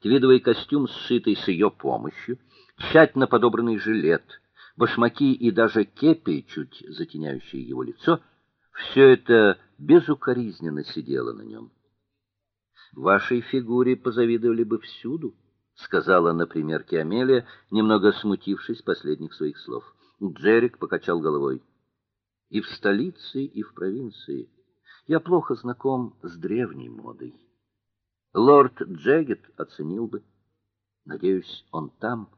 Твидовый костюм, сшитый с ее помощью, тщательно подобранный жилет, башмаки и даже кепи, чуть затеняющие его лицо, все это безукоризненно сидело на нем. Вашей фигуре позавидовали бы всюду, сказала на примерке Амелия, немного смутившись последних своих слов. Джерик покачал головой. И в столице, и в провинции я плохо знаком с древней модой. Лорд Джегет оценил бы. Надеюсь, он там.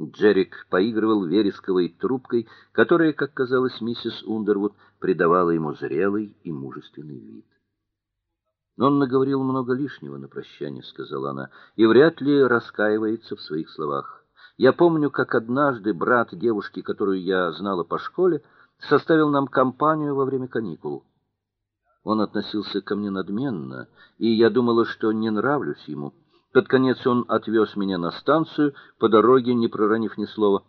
Джерик поигрывал вересковой трубкой, которая, как казалось миссис Ундервуд, придавала ему зрелый и мужественный вид. Он наговорил много лишнего на прощание, сказала она, и вряд ли раскаивается в своих словах. Я помню, как однажды брат девушки, которую я знала по школе, составил нам компанию во время каникул. Он относился ко мне надменно, и я думала, что не нравлюсь ему. Под конец он отвез меня на станцию, по дороге не проронив ни слова.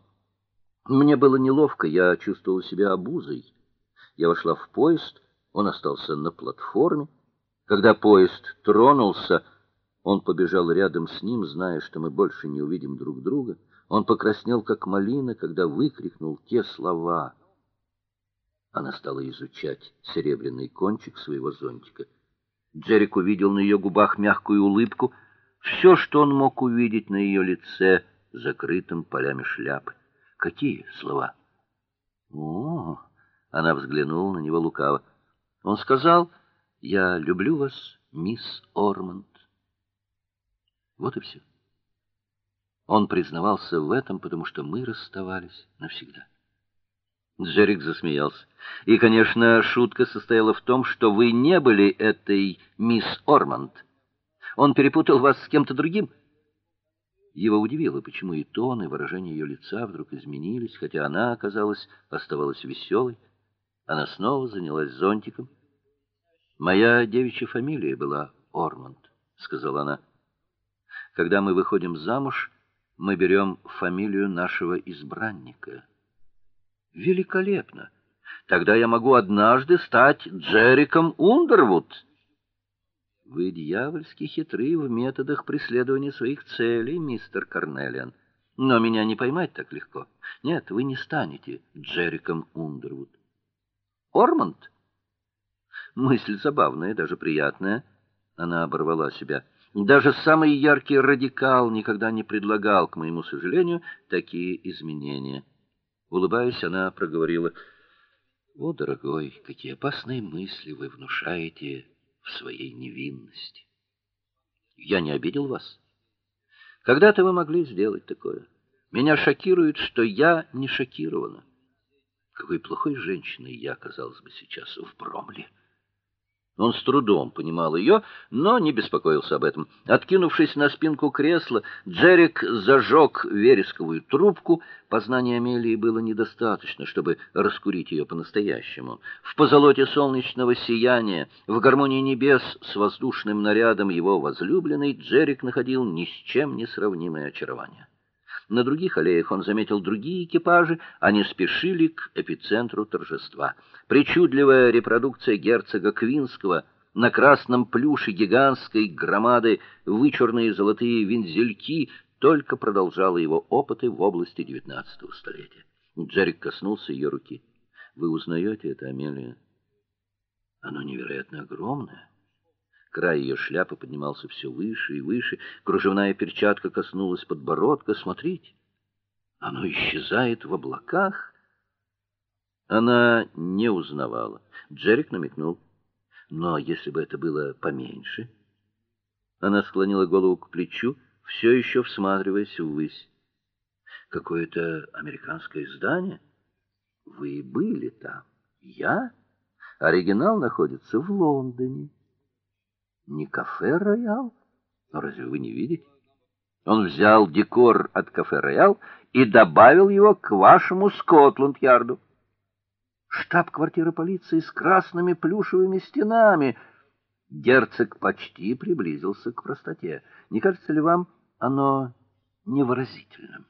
Мне было неловко, я чувствовала себя обузой. Я вошла в поезд, он остался на платформе. Когда поезд тронулся, он побежал рядом с ним, зная, что мы больше не увидим друг друга. Он покраснел как малина, когда выкрикнул те слова: она стала изучать серебряный кончик своего зонтика. Джерик увидел на ее губах мягкую улыбку, все, что он мог увидеть на ее лице, закрытым полями шляпы. Какие слова? О, она взглянула на него лукаво. Он сказал: "Я люблю вас, мисс Ормонд". Вот и все. Он признавался в этом, потому что мы расставались навсегда. Джерик засмеялся. И, конечно, шутка состояла в том, что вы не были этой мисс Орманд. Он перепутал вас с кем-то другим. Его удивило, почему и тон, и выражение ее лица вдруг изменились, хотя она, оказалось, оставалась веселой. Она снова занялась зонтиком. Моя девичья фамилия была Орманд, сказала она. Когда мы выходим замуж, мы берем фамилию нашего избранника. Великолепно. Тогда я могу однажды стать Джериком Ундервуд. Вы дьявольски хитры в методах преследования своих целей, мистер Карнелиан. Но меня не поймать так легко. Нет, вы не станете Джериком Ундервуд. Ормонд? Мысль забавная, даже приятная. Она оборвала себя. Даже самый яркий радикал никогда не предлагал, к моему сожалению, такие изменения. Улыбаясь, она проговорила: "О, дорогой, какие опасные мысли вы внушаете в своей невинности. Я не обидел вас. Когда-то вы могли сделать такое. Меня шокирует, что я не шокирована. Какой плохой женщиной я оказалась бы сейчас в Бромле. Он с трудом понимал ее, но не беспокоился об этом. Откинувшись на спинку кресла, Джерик зажег вересковую трубку. Познания Амелии было недостаточно, чтобы раскурить ее по-настоящему. В позолоте солнечного сияния, в гармонии небес с воздушным нарядом его возлюбленной, Джерик находил ни с чем не сравнимое очарование. На других аллеях он заметил другие экипажи, они спешили к эпицентру торжества. Причудливая репродукция герцога Квинского на красном плюше гигантской громады вычурные золотые вензельки только продолжала его опыты в области XIX столетия. Джерик коснулся ее руки. Вы узнаете это, Амелия? Оно невероятно огромное. Край ее шляпы поднимался все выше и выше, кружевная перчатка коснулась подбородка. Смотрите, оно исчезает в облаках. Она не узнавала. Джерик намекнул: "Но если бы это было поменьше?" Она склонила голову к плечу, все еще всматриваясь ввысь. Какое-то американское здание? Вы были там? Я? Оригинал находится в Лондоне не кафе Роял? Но разве вы не видите? Он взял декор от кафе Роял и добавил его к вашему Скотланд-Ярду. Штаб-квартира полиции с красными плюшевыми стенами. Герцог почти приблизился к простоте. Не кажется ли вам оно невыразительным?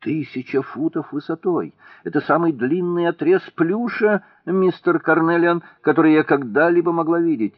Тысяча футов высотой. Это самый длинный отрез плюша, мистер Карнелиан, который я когда-либо могла видеть.